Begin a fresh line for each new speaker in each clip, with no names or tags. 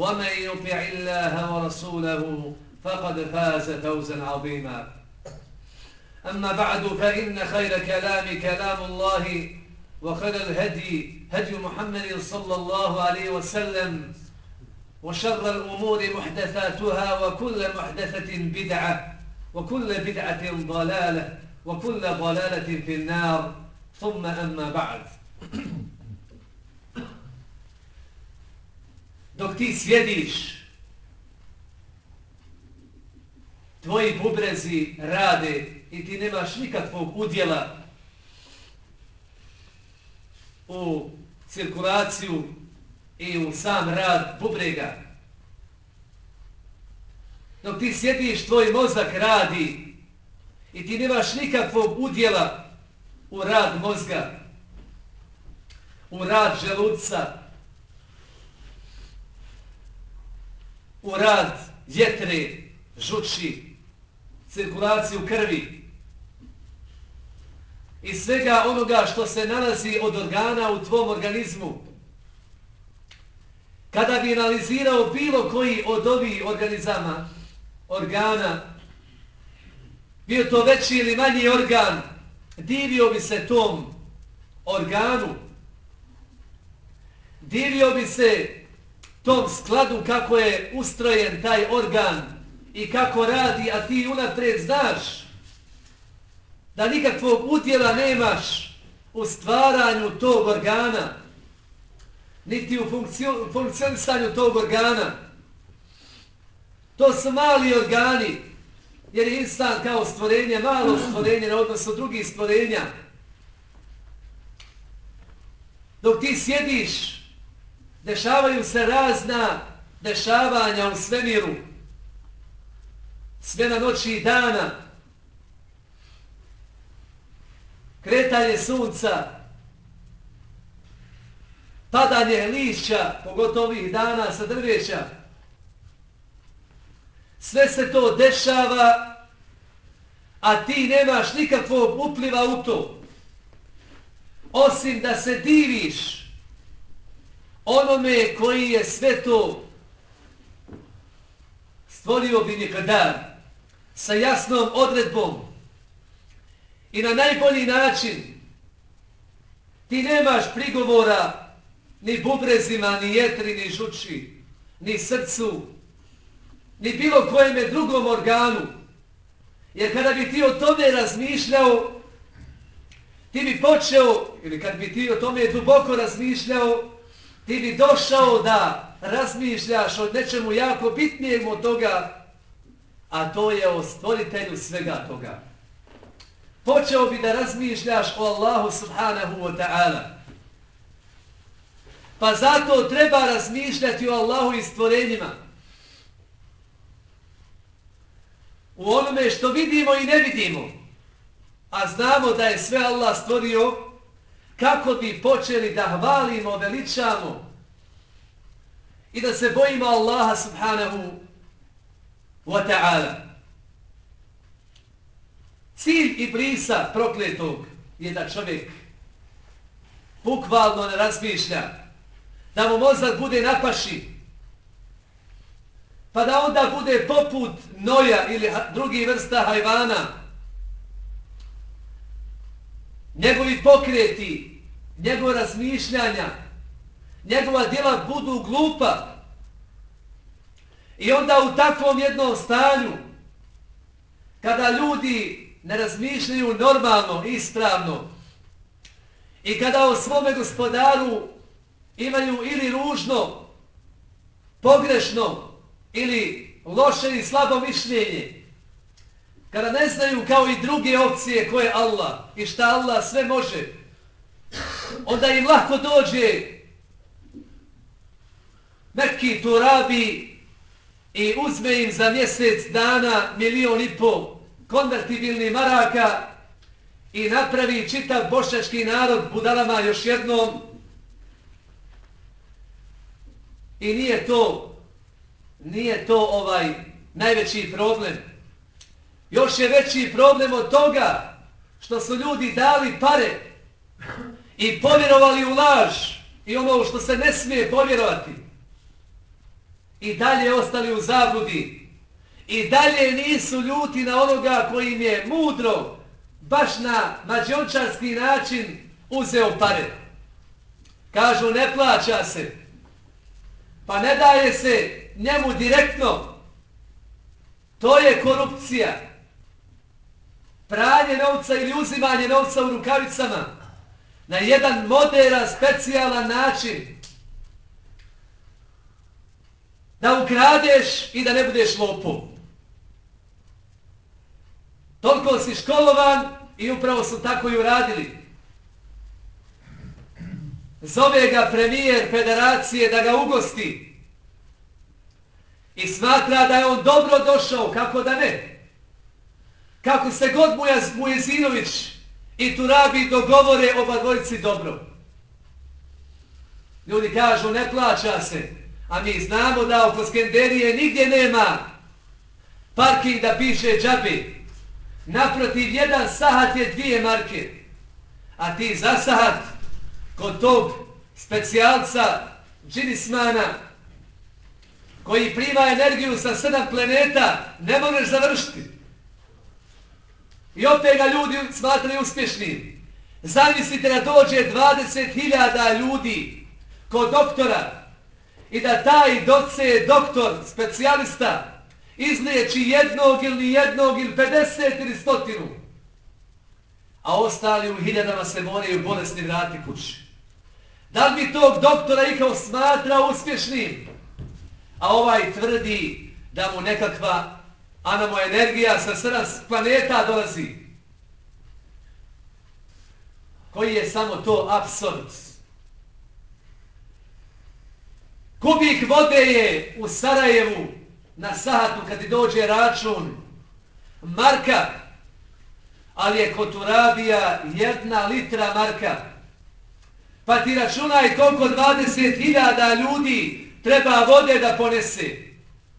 ومن يطع الله ورسوله فقد فاز فوزا عظيما. أما بعد فإن خير كلام كلام الله وخير الهدي هدي محمد صلى الله عليه وسلم وشر الأمور محدثاتها وكل محدثة بدعة وكل بدعة ضلالة وكل ضلالة في النار. ثم أما بعد. Dok ti sjediš, tvoji bubrezi rade i ti nemaš nikakvog udjela u cirkulaciju i u sam rad bubrega. Dok ti sjediš, tvoj mozak radi i ti nemaš nikakvog udjela u rad mozga, u rad želuca, u rad jetre, žuči, cirkulaciju krvi i svega onoga što se nalazi od organa u tvom organizmu. Kada bi analizirao bilo koji od ovih organizama, organa, bio to veći ili manji organ, divio bi se tom organu, divio bi se tom skladu kako je ustrojen taj organ i kako radi, a ti unapred znaš da nikakvog utjela nemaš u stvaranju tog organa, niti u funkcionisanju tog organa. To su mali organi, jer je instan kao stvorenje, malo stvorenje na odnosu drugih stvorenja. Dok ti sjediš dešavaju se razna dešavanja u svemiru, sve na noći i dana, kretanje sunca, padanje lišća, pogotovo ovih dana sa drveća, sve se to dešava, a ti nemaš nikakvog upliva u to, osim da se diviš, onome koji je sve to stvorio bi nikadar sa jasnom odredbom i na najbolji način ti nemaš prigovora ni bubrezima, ni jetri, ni žuči, ni srcu, ni bilo kojeme drugom organu. Jer kada bi ti o tome razmišljao, ti bi počeo, ili kad bi ti o tome duboko razmišljao, ti bi došao da razmišljaš o nečemu jako bitnijem od toga, a to je o stvoritelju svega toga. Počeo bi da razmišljaš o Allahu subhanahu wa ta'ala. Pa zato treba razmišljati o Allahu i stvorenjima. U onome što vidimo i ne vidimo, a znamo da je sve Allah stvorio, kako bi počeli da hvalimo, veličamo i da se bojimo Allaha subhanahu wa ta'ala. Cilj i blisa prokletog je da čovjek bukvalno ne razmišlja, da mu mozak bude napaši, pa da onda bude poput noja ili drugi vrsta hajvana, njegovi pokreti, njegova razmišljanja, njegova djela budu glupa, I onda u takvom jednom stanju, kada ljudi ne razmišljaju normalno, ispravno, i kada o svome gospodaru imaju ili ružno, pogrešno, ili loše i slabo mišljenje, kada ne znaju kao i druge opcije koje Allah i šta Allah sve može, onda im lako dođe. Neki turabi i uzme im za mjesec dana milion i pol konvertibilni maraka i napravi čitav bošački narod budalama još jednom. I nije to nije to ovaj najveći problem. Još je veći problem od toga što su ljudi dali pare i povjerovali u laž i ono što se ne smije povjerovati i dalje ostali u zabludi i dalje nisu ljuti na onoga koji im je mudro baš na mađončarski način uzeo pare. Kažu ne plaća se, pa ne daje se njemu direktno. To je korupcija. Pranje novca ili uzimanje novca u rukavicama na jedan moderan, specijalan način da ukradeš i da ne budeš lopov. Toliko si školovan i upravo su tako i uradili. Zove ga premijer federacije da ga ugosti i smatra da je on dobro došao, kako da ne. Kako se god Mujezinović i Turabi dogovore oba dvojici dobro. Ljudi kažu ne plaća se, A mi znamo da oko Skenderije nigdje nema parking da piše džabi. Naprotiv, jedan sahat je dvije marke. A ti za sahat kod tog specijalca džinismana koji prima energiju sa sedam planeta ne možeš završiti. I opet ga ljudi smatraju uspješnim. Zamislite da dođe 20.000 ljudi kod doktora i da taj doce, doktor, specijalista, izliječi jednog ili jednog ili 50 ili stotinu, a ostali u hiljadama se moraju bolesni vrati kući. Da li bi tog doktora ikao smatra uspješnim? A ovaj tvrdi da mu nekakva a nam energija sa srna planeta dolazi. Koji je samo to absurd? Kubik vode je u Sarajevu na sahatu kad dođe račun marka, ali je kod Turabija jedna litra marka. Pa ti računaj koliko 20.000 ljudi treba vode da ponese.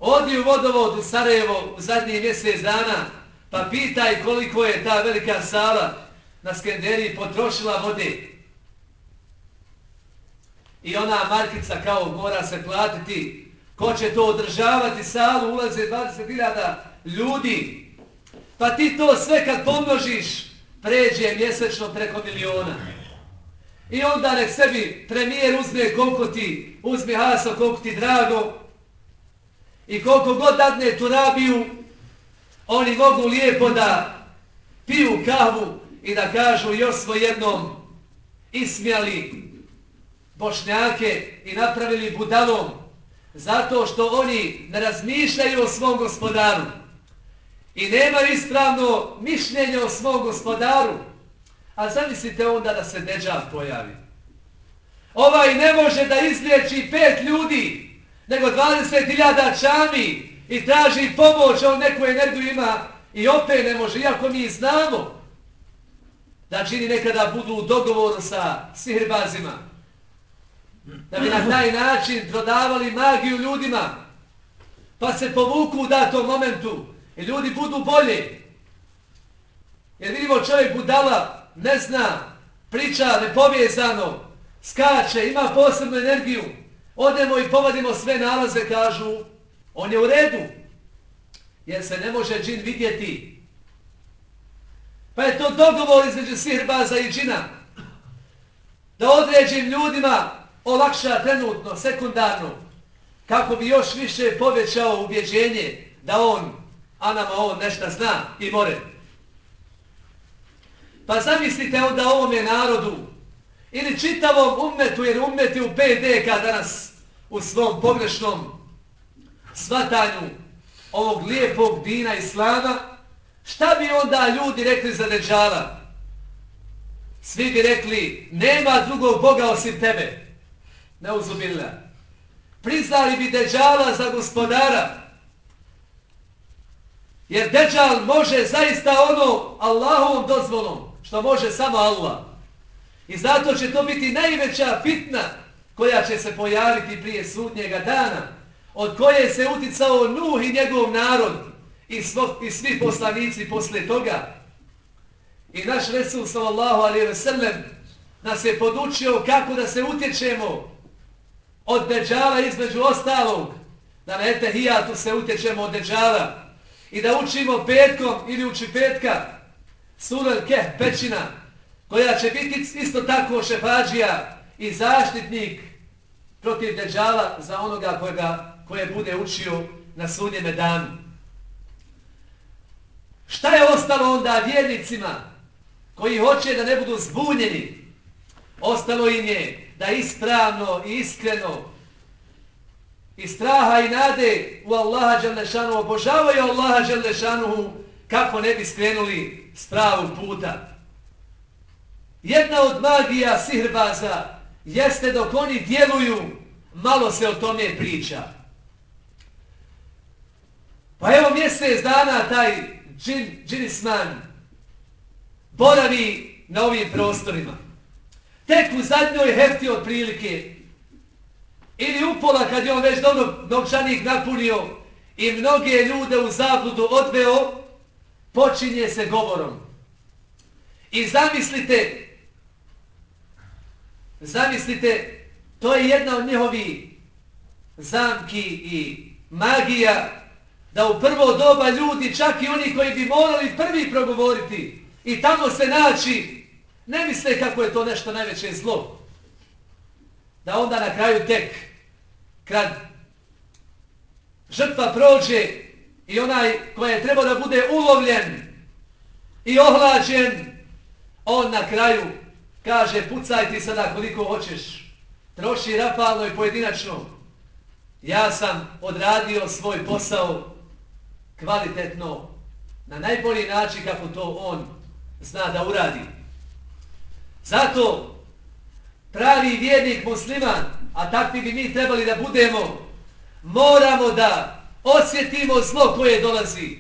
Odi u vodovod u Sarajevo u zadnji mjesec dana, pa pitaj koliko je ta velika sala na Skenderiji potrošila vode. I ona markica kao mora se platiti. Ko će to održavati salu, ulaze 20.000 ljudi. Pa ti to sve kad pomnožiš, pređe mjesečno preko miliona. I onda nek sebi premijer uzme koliko ti, uzme haso koliko ti drago. I koliko god dadne turabiju, oni mogu lijepo da piju kavu i da kažu još smo jednom ismijali bošnjake i napravili budalom zato što oni ne razmišljaju o svom gospodaru i nemaju ispravno mišljenje o svom gospodaru. A zamislite onda da se deđav pojavi. Ovaj ne može da izliječi pet ljudi, nego 20.000 čami i traži pomoć, on neku energiju ima i opet ne može, iako mi znamo da čini nekada budu u dogovoru sa sihirbazima, da bi na taj način prodavali magiju ljudima, pa se povuku u datom momentu i ljudi budu bolje. Jer vidimo čovjek budala, ne zna, priča nepovjezano, skače, ima posebnu energiju. Odemo i povadimo sve nalaze, kažu, on je u redu. Jer se ne može džin vidjeti. Pa je to dogovor između sihirbaza i džina. Da određim ljudima olakša trenutno, sekundarno, kako bi još više povećao ubjeđenje da on, a nama on nešto zna i more. Pa zamislite onda ovome narodu ili čitavom ummetu, jer ummet je u PD kada danas u svom pogrešnom svatanju ovog lijepog dina islama, šta bi onda ljudi rekli za Deđala? Svi bi rekli, nema drugog Boga osim tebe. Neuzubila. Priznali bi Deđala za gospodara. Jer Deđal može zaista ono Allahovom dozvolom, što može samo Allah. I zato će to biti najveća fitna koja će se pojaviti prije sudnjega dana, od koje se uticao Nuh i njegov narod i, svo, i svi poslanici posle toga. I naš Resul sallallahu alaihi ve sellem nas je podučio kako da se utječemo od deđala između ostalog, da na etehijatu se utječemo od deđala i da učimo petkom ili uči petka surel keh pećina koja će biti isto tako šefađija i zaštitnik protiv deđala za onoga kojega, koje bude učio na sudnjeme danu. Šta je ostalo onda vjernicima koji hoće da ne budu zbunjeni? Ostalo im je da ispravno i iskreno i straha i nade u Allaha Đalešanu obožavaju Allaha Đalešanu kako ne bi skrenuli s pravog puta. Jedna od magija sihrbaza jeste dok oni djeluju, malo se o tome priča. Pa evo mjesec dana taj džin, džinisman boravi na ovim prostorima. Tek u zadnjoj hefti od prilike ili upola kad je on već dobro novčanik napunio i mnoge ljude u zabludu odveo, počinje se govorom. I zamislite, zamislite, to je jedna od njihovi zamki i magija, da u prvo doba ljudi, čak i oni koji bi morali prvi progovoriti i tamo se naći, ne misle kako je to nešto najveće zlo. Da onda na kraju tek, kad žrtva prođe i onaj koji je trebao da bude ulovljen i ohlađen, on na kraju kaže pucaj ti sada koliko hoćeš, troši rafalno i pojedinačno. Ja sam odradio svoj posao kvalitetno, na najbolji način kako to on zna da uradi. Zato pravi vjernik musliman, a takvi bi mi trebali da budemo, moramo da osjetimo zlo koje dolazi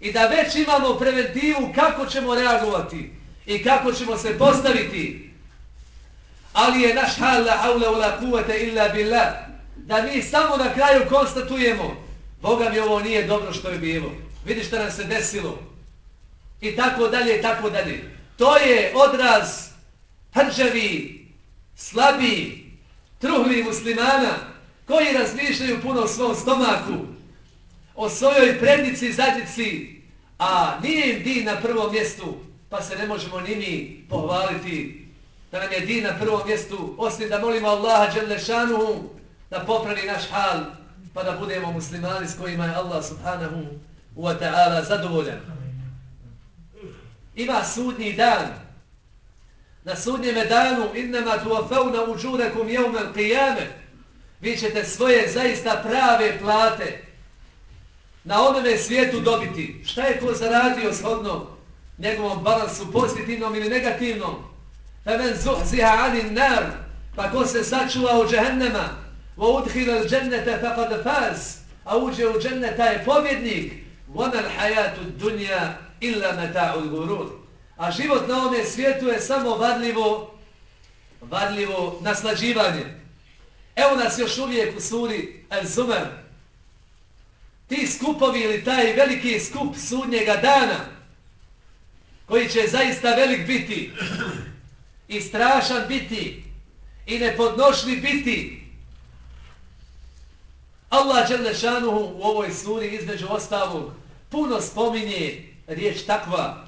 i da već imamo preventivu kako ćemo reagovati i kako ćemo se postaviti. Ali je naš hal la haula ula kuvata illa billah da mi samo na kraju konstatujemo Boga mi ovo nije dobro što je bilo. Vidi što nam se desilo. I tako dalje, i tako dalje. To je odraz hrđavi, slabi, truhli muslimana koji razmišljaju puno o svom stomaku, o svojoj prednici i zadnici, a nije im din na prvom mjestu, pa se ne možemo ni mi pohvaliti da nam je din na prvom mjestu, osim da molimo Allaha Đelešanuhu da popravi naš hal, pa da budemo muslimani s kojima je Allah subhanahu wa ta'ala zadovoljan. Ima sudnji dan. Na sudnjem danu innama tuafavna uđurekum jevmel qiyame. Vi ćete svoje zaista prave plate na onome svijetu dobiti. Šta je ko zaradio shodno njegovom balansu pozitivnom ili negativnom? Femen zuhziha anin nar, pa ko se sačuva u džehennema, wa udhila al džennete faqad faz, a uđe u dženneta je pobjednik, vona l hajatu dunja illa meta'u gurur. A život na ovome svijetu je samo varljivo, varljivo naslađivanje. Evo nas još uvijek u suri El-Zumer, ti skupovi ili taj veliki skup sudnjega dana, koji će zaista velik biti i strašan biti i nepodnošni biti. Allah Đelešanuhu u ovoj suri između ostavog puno spominje riječ takva.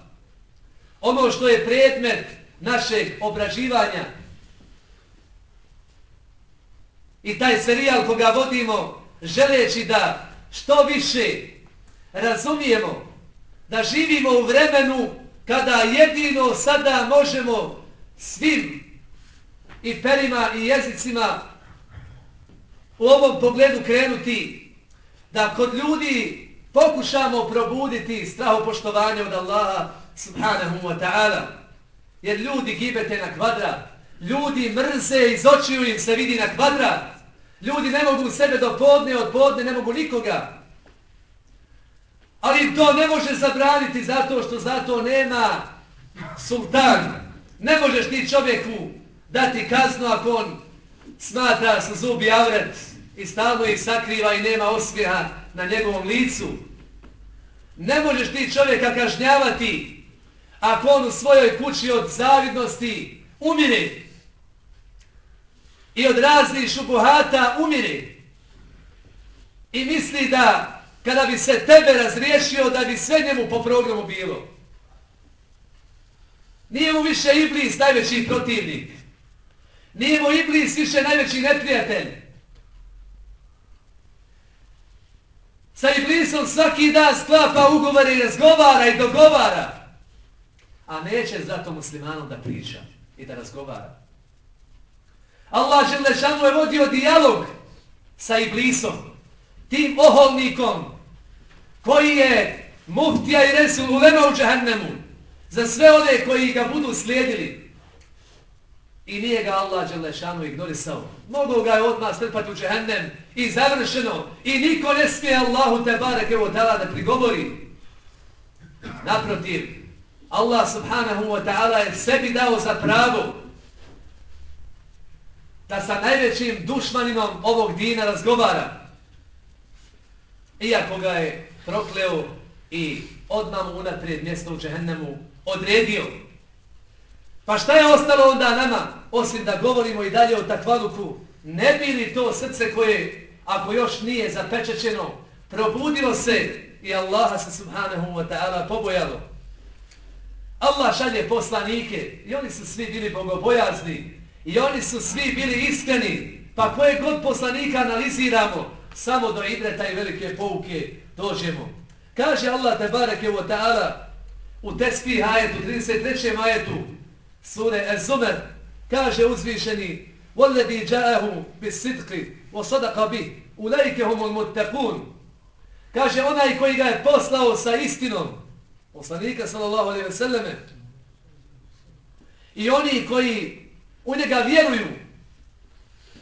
Ono što je predmet našeg obraživanja i taj serijal koga vodimo želeći da što više razumijemo da živimo u vremenu kada jedino sada možemo svim i perima i jezicima u ovom pogledu krenuti da kod ljudi pokušamo probuditi strahopoštovanje od Allaha subhanahu wa ta'ala. Jer ljudi gibete na kvadrat ljudi mrze iz očiju im se vidi na kvadrat ljudi ne mogu sebe do podne od podne ne mogu nikoga ali to ne može zabraniti zato što zato nema sultan ne možeš ti čovjeku dati kaznu ako on smatra sa zubi avret i stalno ih sakriva i nema osmijeha na njegovom licu. Ne možeš ti čovjeka kažnjavati ako on u svojoj kući od zavidnosti umire i od raznih šubuhata umire i misli da kada bi se tebe razriješio da bi sve njemu po programu bilo. Nije mu više Iblis najveći protivnik. Nije mu Iblis više najveći neprijatelj. Sa Iblisom svaki dan sklapa ugovore i razgovara i dogovara. A neće zato muslimanom da priča i da razgovara. Allah Želešanu je vodio dijalog sa Iblisom, tim oholnikom koji je muftija i resul ulema u džahannemu za sve one koji ga budu slijedili. I nije ga Allah Đelešanu ignorisao. Mogu ga je odmah strpati u džehennem i završeno. I niko ne smije Allahu te barek evo tala da prigovori. Naprotiv, Allah subhanahu wa ta'ala je sebi dao za pravo da sa najvećim dušmaninom ovog dina razgovara. Iako ga je prokleo i odmah mu unaprijed mjesto u džehennemu odredio. Pa šta je ostalo onda nama, osim da govorimo i dalje o takvaluku, ne bi li to srce koje, ako još nije zapečećeno, probudilo se i Allaha se subhanahu wa ta'ala pobojalo. Allah šalje poslanike i oni su svi bili bogobojazni i oni su svi bili iskreni. Pa koje god poslanika analiziramo, samo do ibreta i velike pouke dođemo. Kaže Allah te barake wa ta'ala u tespih ajetu, 33. ajetu, sure Az-Zumer, kaže uzvišeni وَالَّذِي جَاءَهُ بِسِدْقِ وَصَدَقَ بِهِ أُلَيْكَهُمُ الْمُتَّقُونَ Kaže onaj koji ga je poslao sa istinom, poslanika sallallahu alaihi ve selleme, i oni koji u njega vjeruju,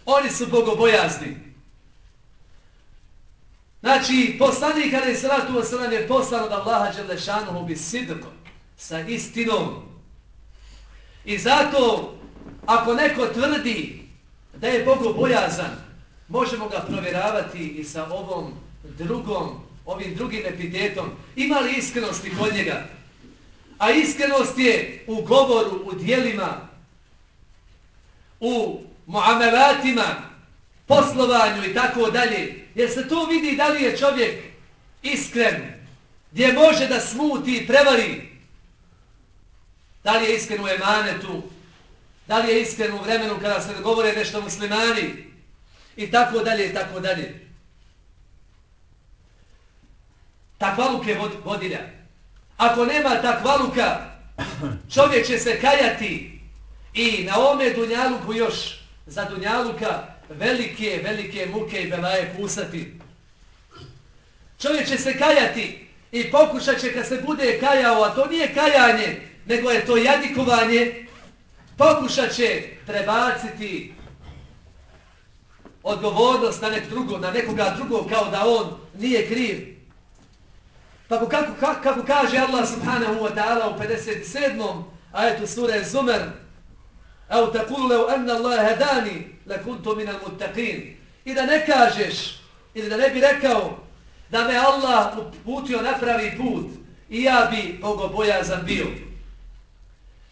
oni su bogobojazni. Znači, poslanik Ali Salatu wa je poslan od Allaha Đelešanuhu bi sidrkom, sa istinom. I zato, ako neko tvrdi da je Bogu bojazan, možemo ga provjeravati i sa ovom drugom, ovim drugim epitetom. Ima li iskrenosti kod njega? A iskrenost je u govoru, u dijelima, u muamelatima, poslovanju i tako dalje. Jer se to vidi da li je čovjek iskren, gdje može da smuti i prevari Da li je iskren u emanetu? Da li je iskren u vremenu kada se govore nešto muslimani? I tako dalje, i tako dalje. Takvaluk je vodilja. Ako nema takvaluka, čovjek će se kajati i na ome dunjaluku još za dunjaluka velike, velike muke i belaje kusati. Čovjek će se kajati i pokušat će kad se bude kajao, a to nije kajanje, nego je to jadikovanje, pokušat će prebaciti odgovornost na, nek drugo, na nekoga drugog kao da on nije kriv. Pa kako, kako, kako kaže Allah subhanahu wa ta'ala u 57. ajetu sure Zumer, Au takul leu anna Allah hedani lakuntu minal muttaqin. I da ne kažeš, ili da ne bi rekao, da me Allah uputio na pravi put i ja bi bogobojazan bio.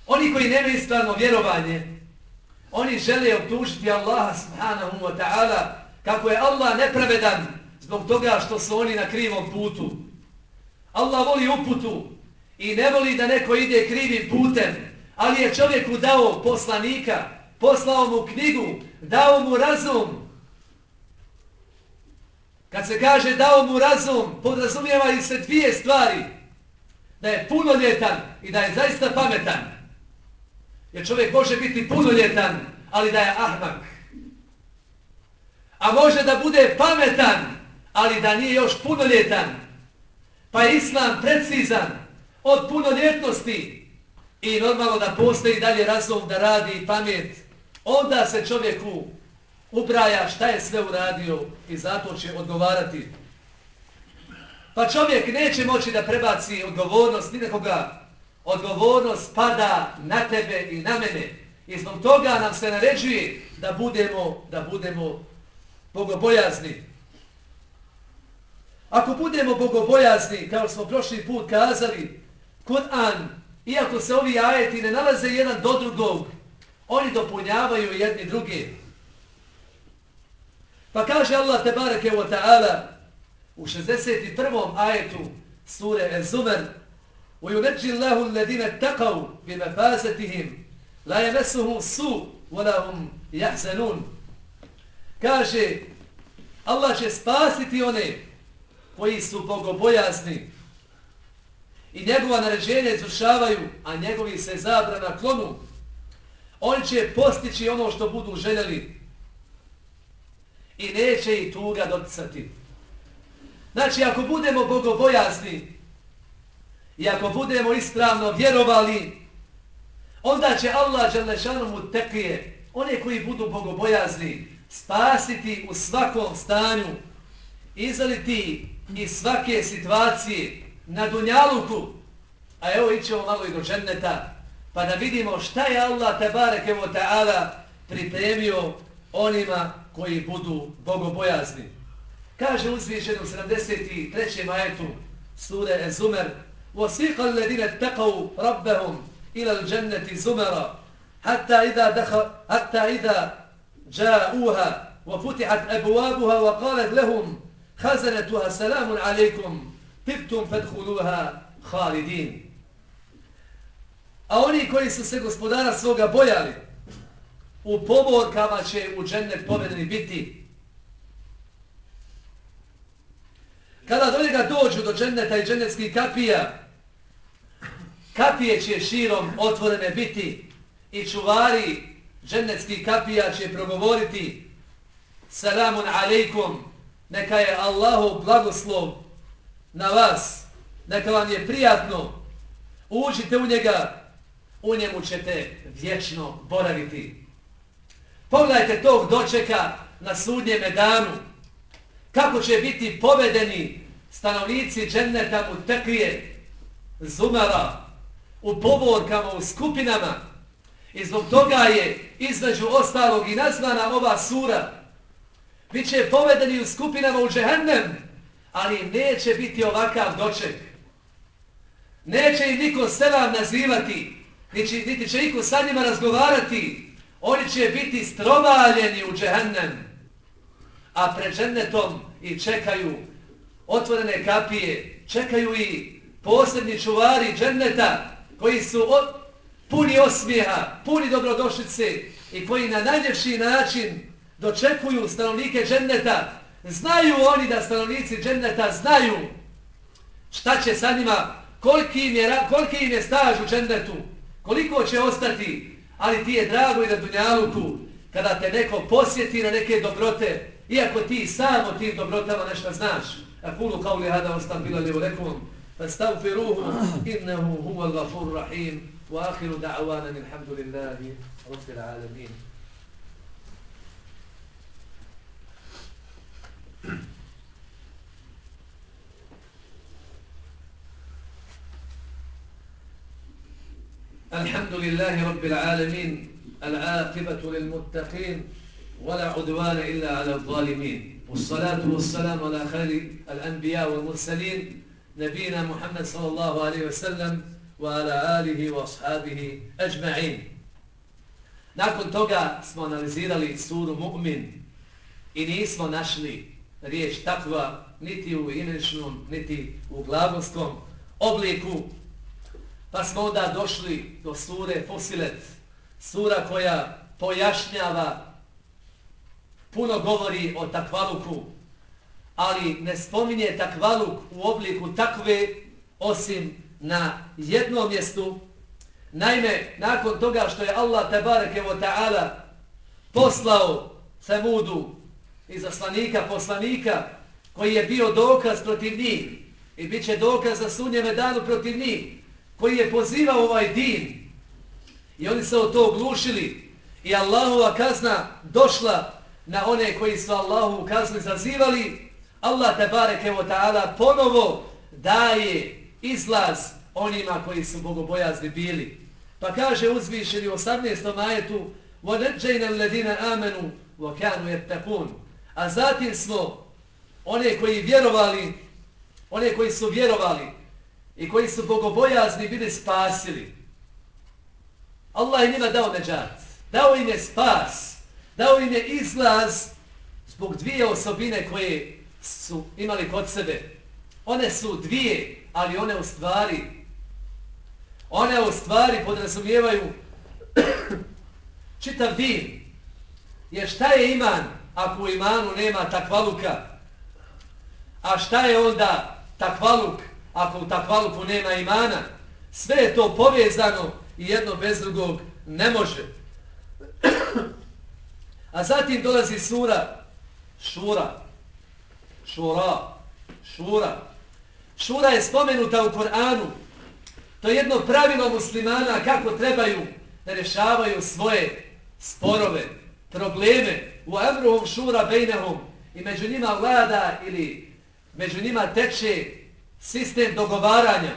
Oni koji nemaju ispravno vjerovanje, oni žele obtužiti Allaha subhanahu wa ta'ala kako je Allah nepravedan zbog toga što su oni na krivom putu. Allah voli uputu i ne voli da neko ide krivim putem, ali je čovjeku dao poslanika, poslao mu knjigu, dao mu razum. Kad se kaže dao mu razum, podrazumijeva i se dvije stvari. Da je punoljetan i da je zaista pametan. Jer čovjek može biti punoljetan, ali da je ahmak. A može da bude pametan, ali da nije još punoljetan. Pa je islam precizan od punoljetnosti i normalno da postoji dalje razum da radi i pamet. Onda se čovjeku ubraja šta je sve uradio i zato će odgovarati. Pa čovjek neće moći da prebaci odgovornost ni nekoga. Odgovornost pada na tebe i na mene. I zbog toga nam se naređuje da budemo, da budemo bogobojazni. Ako budemo bogobojazni, kao smo prošli put kazali, Kur'an, iako se ovi ajeti ne nalaze jedan do drugog, oni dopunjavaju jedni druge. Pa kaže Allah tebareke wa ta'ala u 61. ajetu sure El-Zumer وَيُنَجِّ اللَّهُ الَّذِينَ تَقَوْا بِمَفَازَتِهِمْ لَا يَمَسُهُمْ سُوء وَلَا هُمْ يَحْسَنُونَ Kaže, Allah će spasiti one koji su bogobojazni i njegova naređenja izvršavaju, a njegovi se zabrana klonu. Oni će postići ono što budu željeli i neće i tuga doticati. Znači, ako budemo bogobojazni i ako budemo ispravno vjerovali, onda će Allah Đalešanom tekije, one koji budu bogobojazni, spasiti u svakom stanju, izaliti iz svake situacije na dunjaluku, a evo ićemo malo i do dženneta, pa da vidimo šta je Allah tebareke wa ta'ala pripremio onima koji budu bogobojazni. Kaže uzvišen u 73. majetu sure Ezumer وَسِيقَ الَّذِينَ اتَّقَوْا رَبَّهُمْ إِلَى الْجَنَّةِ زُمَرًا حَتَّى إِذَا, دخ... حتى إذا جاءوها وفتحت أبوابها وقالت لهم خزنتها سلام عليكم Tiptum fedhuluha halidin. A oni koji su se gospodara svoga bojali, u poborkama će u džennet povedeni biti. Kada do njega dođu do dženneta i džennetskih kapija, kapije će širom otvorene biti i čuvari džennetskih kapija će progovoriti Salamun alaikum, neka je Allahu blagoslov na vas, neka vam je prijatno, uđite u njega, u njemu ćete vječno boraviti. Pogledajte tog dočeka na sudnjem danu, kako će biti povedeni stanovnici dženneta u tekrije, zumara, u povorkama, u skupinama, I zbog toga je između ostalog i nazvana ova sura. Biće povedeni u skupinama u džehennem, ali neće biti ovakav doček. Neće im niko selam nazivati, niti, niti će niko sa njima razgovarati. Oni će biti strovaljeni u džehennem, a pred džennetom i čekaju otvorene kapije, čekaju i posljedni čuvari dženneta koji su od, puni osmijeha, puni dobrodošlice i koji na najljepši način dočekuju stanovnike dženneta, Znaju oni da stanovnici dženneta znaju šta će sa njima, koliki im je, koliki im je staž u džennetu, koliko će ostati, ali ti je drago i na dunjaluku kada te neko posjeti na neke dobrote, iako ti sam o tim dobrotama nešto znaš. A kulu kao li hada ostav bilo li u rekom, stav fi ruhu, innehu huva gafur rahim, u ahiru da'avanan, ilhamdulillahi, rupil alamin. الحمد لله رب العالمين العاقبة للمتقين ولا عدوان إلا على الظالمين. والصلاة والسلام على خير الأنبياء والمرسلين نبينا محمد صلى الله عليه وسلم وعلى آله وأصحابه أجمعين. Nakon toga smo analizirali suru Mu'min i nismo našli riječ takva niti u imeničnom, niti u glagolskom obliku. Pa smo onda došli do sure Fusilet, sura koja pojašnjava, puno govori o takvaluku, ali ne spominje takvaluk u obliku takve osim na jednom mjestu. Naime, nakon toga što je Allah tabareke wa ta'ala poslao Samudu i zaslanika, poslanika, koji je bio dokaz protiv njih i bit će dokaz za sunnjeme danu protiv njih, koji je pozivao ovaj din i oni se o to oglušili i Allahova kazna došla na one koji su Allahu kaznu zazivali, Allah tabareke wa ta'ala ponovo daje izlaz onima koji su bogobojazni bili. Pa kaže uzvišeni u 18. majetu وَنَجَّيْنَ الَّذِينَ آمَنُوا وَكَانُوا يَتَّقُونَ A zatim smo one koji vjerovali, one koji su vjerovali i koji su bogobojazni bili spasili. Allah je njima dao neđat, dao im je spas, dao im je izlaz zbog dvije osobine koje su imali kod sebe. One su dvije, ali one u stvari, one u stvari podrazumijevaju čitav din. Jer šta je iman ako u imanu nema takvaluka? A šta je onda takvaluk ako u takvaluku nema imana? Sve je to povezano i jedno bez drugog ne može. A zatim dolazi sura Šura. Šura. Šura. Šura je spomenuta u Koranu. To je jedno pravilo muslimana kako trebaju da rješavaju svoje sporove, probleme u emruhum šura bejnehum i među njima vlada ili među njima teče sistem dogovaranja.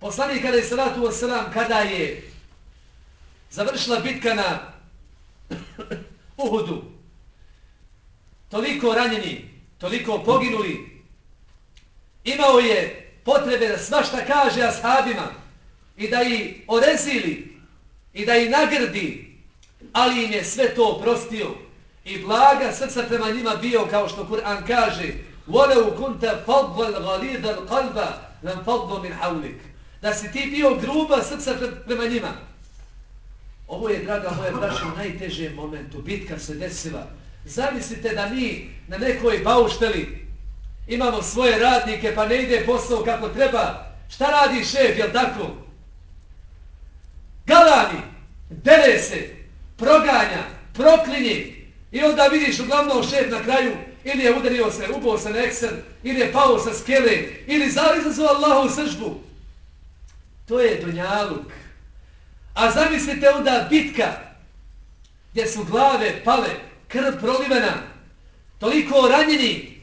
Poslanik kada je salatu wasalam, kada je završila bitka na Uhudu, toliko ranjeni, toliko poginuli, imao je potrebe da svašta kaže ashabima i da ih orezili i da ih nagrdi, ali im je sve to oprostio i blaga srca prema njima bio kao što Kur'an kaže وَلَوْ كُنْتَ فَضْوَ الْغَلِيدَ الْقَلْبَ لَنْ فَضْوَ مِنْ حَوْلِكَ Da si ti bio gruba srca prema njima. Ovo je, draga moja braša, u najtežem momentu. Bitka se desila. Zamislite da mi na nekoj baušteli imamo svoje radnike pa ne ide posao kako treba. Šta radi šef, jel tako? Galani, dere se, proganja, proklinje. I onda vidiš uglavnom šef na kraju ili je udario se, ubao se na ekser, ili je pao sa skele, ili zalizazao Allahu sržbu. To je donjaluk. A zamislite onda bitka gdje su glave pale, krv prolivena, toliko ranjeni,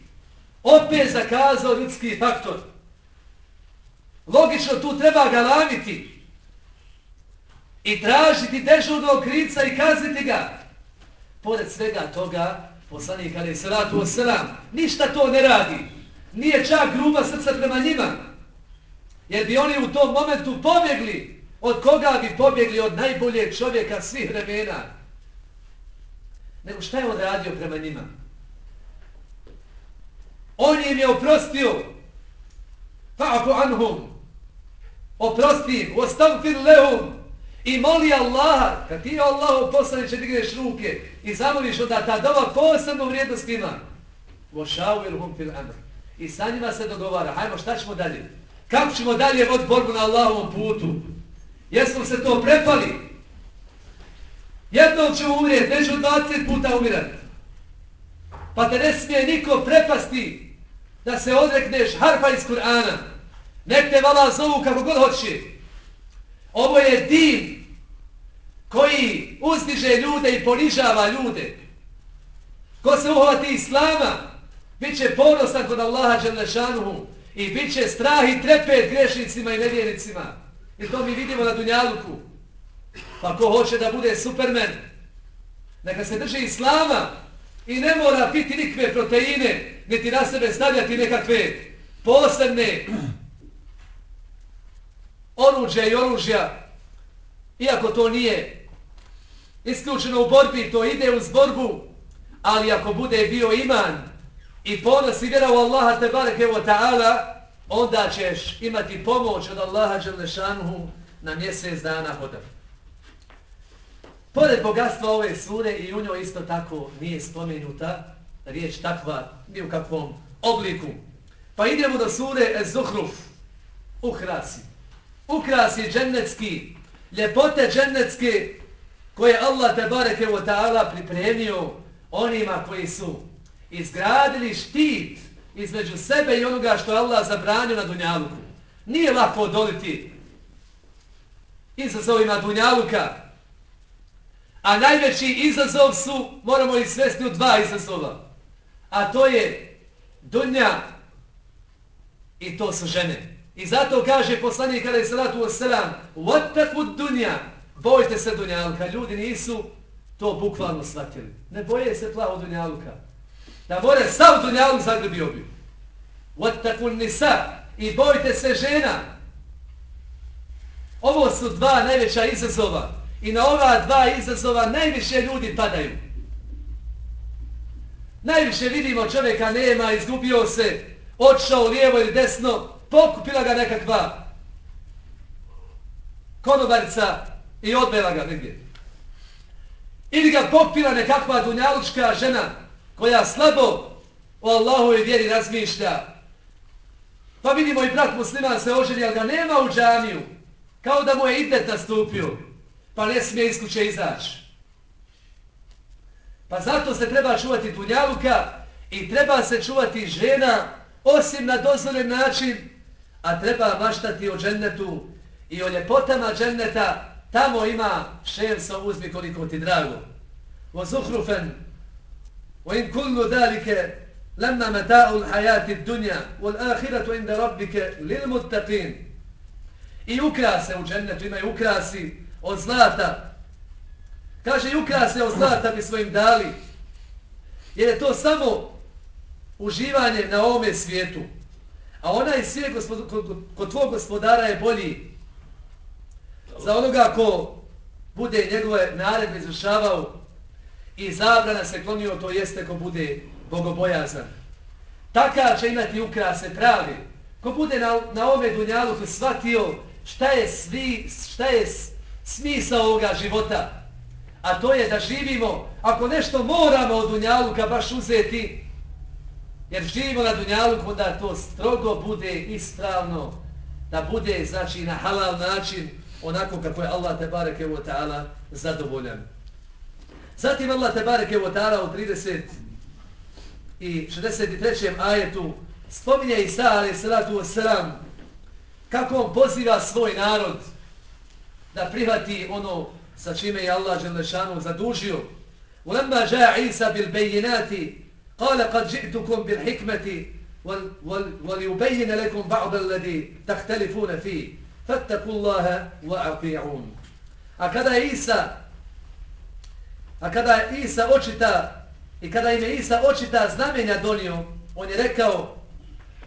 opet zakazao ljudski faktor. Logično tu treba ga laviti i tražiti dežurnog krica i kazniti ga. Pored svega toga, poslanik ali Salatu ratu ništa to ne radi. Nije čak gruba srca prema njima. Jer bi oni u tom momentu pobjegli. Od koga bi pobjegli? Od najboljeg čovjeka svih vremena nego šta je on radio prema njima? On im je oprostio. Fa'afu anhum. Oprosti im. Ostavfir lehum. I moli Allaha. Kad ti je Allah poslani će digneš ruke i zamoliš onda ta dova posebnu vrijednost ima. Vošavir fil amr. I sa njima se dogovara. Hajmo šta ćemo dalje? Kako ćemo dalje vod borbu na Allahovom putu? Jesmo se to prepali? Jednom ćemo umrijeti, neću 20 puta umirati. Pa te ne smije niko prepasti da se odrekneš harfa iz Kur'ana. Nek te vala zovu kako god hoće. Ovo je din koji uzdiže ljude i ponižava ljude. Ko se uhvati Islama, bit će ponosan kod Allaha Đelešanuhu i bit će strah i trepet grešnicima i nevjernicima. I to mi vidimo na Dunjaluku. Pa ko hoće da bude supermen, neka se drži islama i ne mora piti nikve proteine, niti na sebe stavljati nekakve posebne oruđe i oružja, iako to nije isključeno u borbi, to ide uz borbu, ali ako bude bio iman i ponos i vjera u Allaha te bareke wa ta'ala, onda ćeš imati pomoć od Allaha Đalešanuhu na mjesec dana hoda. Pored bogatstva ove sure i u njoj isto tako nije spomenuta riječ takva ni u kakvom obliku. Pa idemo do sure Ez-Zuhruf. Ukrasi. Ukrasi džennetski, ljepote džennetske koje Allah te bareke wa ta'ala pripremio onima koji su izgradili štit između sebe i onoga što je Allah zabranio na Dunjaluku. Nije lako odoliti izazovima Dunjaluka. A najveći izazov su, moramo ih svesti u dva izazova. A to je Dunja i to su žene. I zato kaže poslanik kada je salatu wasalam Wattaku dunja Bojte se dunjalka. Ljudi nisu to bukvalno shvatili. Ne boje se plavo dunjalka. Da more sav Dunjaluk zagrbio bi. Wattaku nisa I bojte se žena. Ovo su dva najveća izazova. I na ova dva izazova najviše ljudi padaju. Najviše vidimo čovjeka nema, izgubio se, odšao lijevo ili desno, pokupila ga nekakva konobarica i odbela ga negdje. Ili ga pokupila nekakva dunjalučka žena koja slabo o Allahu i vjeri razmišlja. Pa vidimo i brat musliman se oženi, ali ga nema u džamiju. Kao da mu je idet nastupio. Pa ne smije iz kuće izaći. Pa zato se treba čuvati dunjaluka i treba se čuvati žena osim na dozvoljen način, a treba maštati o džennetu i o ljepotama dženneta, tamo ima šemsa uzmi koliko ti drago. O zuhrufen, o in kullu dalike, lemma meta'u l'hajati dunja, o l'ahiratu inda rabbike lil muttaqin. I ukrase u džennetu, imaju ukrasi od zlata, Kaže, i ukrase od zlata bi svojim dali. Jer je to samo uživanje na ovome svijetu. A onaj svijet gospod, kod, kod tvog gospodara je bolji. Za onoga ko bude njegove naredbe izvršavao i zabrana se klonio, to jeste ko bude bogobojazan. Takav će imati ukrase pravi. Ko bude na, na ome dunjalu ko shvatio šta je, svi, šta je smisao ovoga života, a to je da živimo, ako nešto moramo od Dunjaluka baš uzeti, jer živimo na Dunjaluku, da to strogo bude ispravno, da bude, znači, na halal način, onako kako je Allah te bareke u ta'ala zadovoljan. Zatim Allah te bareke u ta'ala u 30 i 63. ajetu spominje Isa alaih salatu wasalam kako on poziva svoj narod da prihvati ono sa čime je Allah Želešanu zadužio. Ulemma ža Isa bil bejinati, قال قد جئتكم bil وليبين لكم بعض الذي تختلفون فيه فاتقوا الله fattaku Allahe wa aqi'un. A kada je Isa, a kada je Isa očita, i kada im je Isa očita znamenja donio, on je rekao,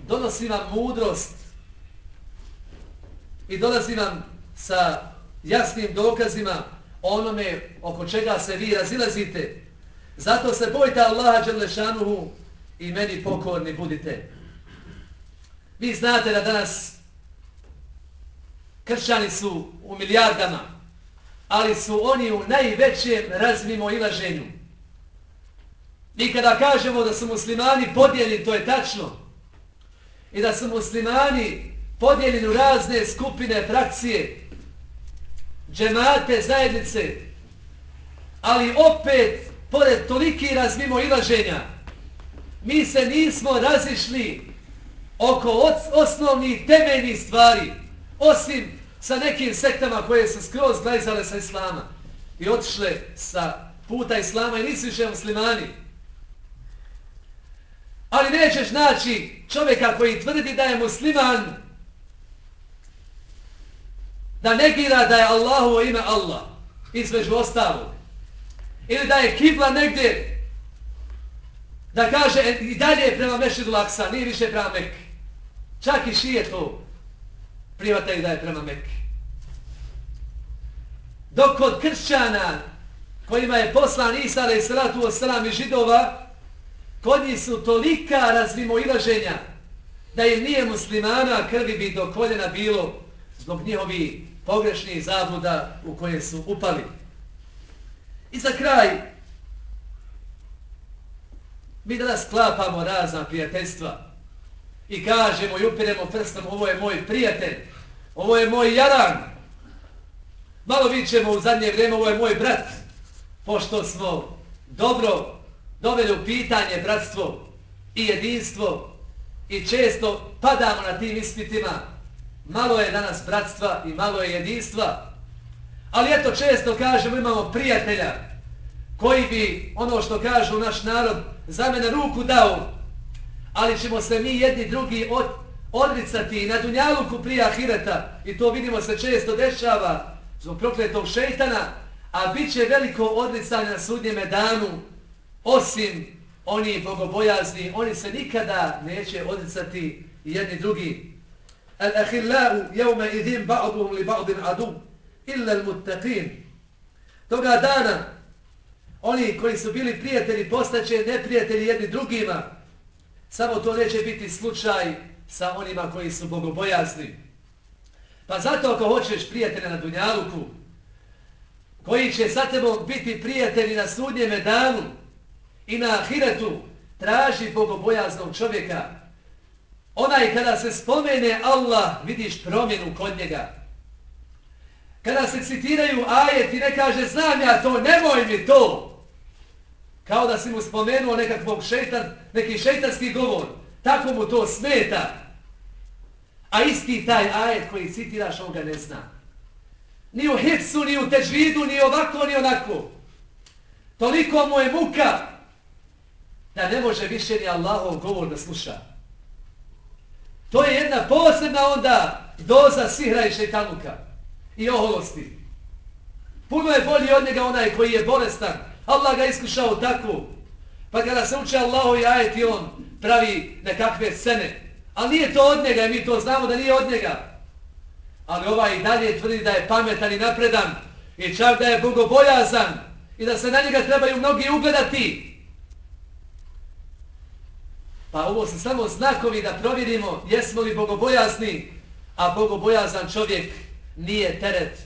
donosi vam mudrost i donosi vam sa jasnim dokazima onome oko čega se vi razilazite. Zato se bojte Allaha Đelešanuhu i meni pokorni budite. Vi znate da danas kršćani su u milijardama, ali su oni u najvećem razmimo ilaženju. Mi kada kažemo da su muslimani podijeljeni, to je tačno. I da su muslimani podijeljeni u razne skupine, frakcije, džemate, zajednice, ali opet, pored toliki razmimo ilaženja, mi se nismo razišli oko osnovnih temeljnih stvari, osim sa nekim sektama koje su skroz glajzale sa islama i otišle sa puta islama i nisu više muslimani. Ali nećeš naći čovjeka koji tvrdi da je musliman da negira da je Allahovo ime Allah, između ostalog. Ili da je kibla negdje, da kaže e, i dalje je prema Mešidu Laksa, nije više prema Mekke. Čak i šije to privataju da je prema Mekke. Dok kod kršćana kojima je poslan Isa i salatu wasalam i židova, kod njih su tolika razvimo ilaženja da im nije muslimana krvi bi do koljena bilo zbog njihovi pogrešnih zabuda u koje su upali. I za kraj, mi da sklapamo razna prijateljstva i kažemo i upiremo prstom ovo je moj prijatelj, ovo je moj jaran, malo vićemo u zadnje vrijeme ovo je moj brat, pošto smo dobro doveli u pitanje bratstvo i jedinstvo i često padamo na tim ispitima, malo je danas bratstva i malo je jedinstva, ali eto često kažemo imamo prijatelja koji bi ono što kažu naš narod za mene ruku dao, ali ćemo se mi jedni drugi od, odricati na dunjaluku prije ahireta. I to vidimo se često dešava zbog prokletog šeitana, a bit će veliko odricanje na sudnjeme danu osim oni bogobojazni, oni se nikada neće odricati jedni drugi. Al-ahillahu jevme idhim ba'duhum li ba'din adu illa al-muttaqin. Toga dana oni koji su bili prijatelji postaće neprijatelji jedni drugima. Samo to neće biti slučaj sa onima koji su bogobojazni. Pa zato ako hoćeš prijatelja na Dunjaluku, koji će sa tebom biti prijatelji na sudnjeme danu i na ahiretu, traži bogobojaznog čovjeka. Onaj kada se spomene Allah, vidiš promjenu kod njega. Kada se citiraju ajeti, ne kaže, znam ja to, nemoj mi to. Kao da si mu spomenuo nekakvog šeitan, neki šeitanski govor. Tako mu to smeta. A isti taj ajet koji citiraš, on ga ne zna. Ni u hipsu, ni u težvidu, ni ovako, ni onako. Toliko mu je muka da ne može više ni Allahov govor da sluša. To je jedna posebna onda doza sihra i šeitanuka i oholosti. Puno je bolji od njega onaj koji je bolestan. Allah ga iskušao tako. Pa kada se uče Allahu i ajeti on pravi nekakve scene. Ali nije to od njega, mi to znamo da nije od njega. Ali ovaj i dalje tvrdi da je pametan i napredan i čak da je bogobojazan i da se na njega trebaju mnogi ugledati. Pa ovo su samo znakovi da provjerimo jesmo li bogobojazni, a bogobojazan čovjek nije teret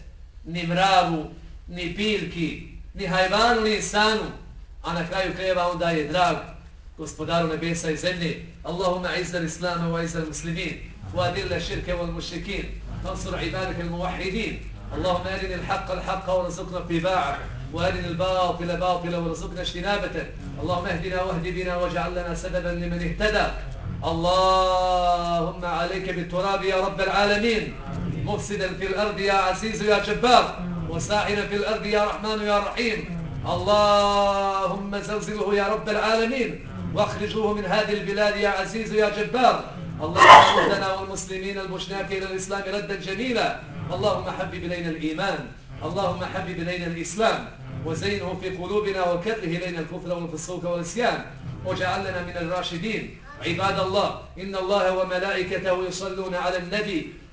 ni mravu, ni pilki, ni hajvanu, ni insanu, a na kraju kreva onda je drag gospodaru nebesa i zemlje. Allahumma izzal islama wa izzal muslimin, wa adilla širke wal mušrikin, tansur ibadike il muvahidin. Allahumma erini il haqqa il haqqa wa razukna piba'a, wa erini il batila batila wa razukna štinabete. اللهم اهدنا واهد بنا واجعل لنا سببا لمن اهتدى اللهم عليك بالتراب يا رب العالمين مفسدا في الأرض يا عزيز يا جبار وساعنا في الأرض يا رحمن يا رحيم. اللهم زلزله يا رب العالمين واخرجوه من هذه البلاد يا عزيز يا جبار. اللهم اهدنا والمسلمين البشناك إلى الإسلام ردا جميلا. اللهم حبب إلينا الإيمان. اللهم حبب إلينا الإسلام. وزينه في قلوبنا وكره إلينا الكفر والفسوق والإسيان وجعلنا من الراشدين. عباد الله إن الله وملائكته يصلون على النبي.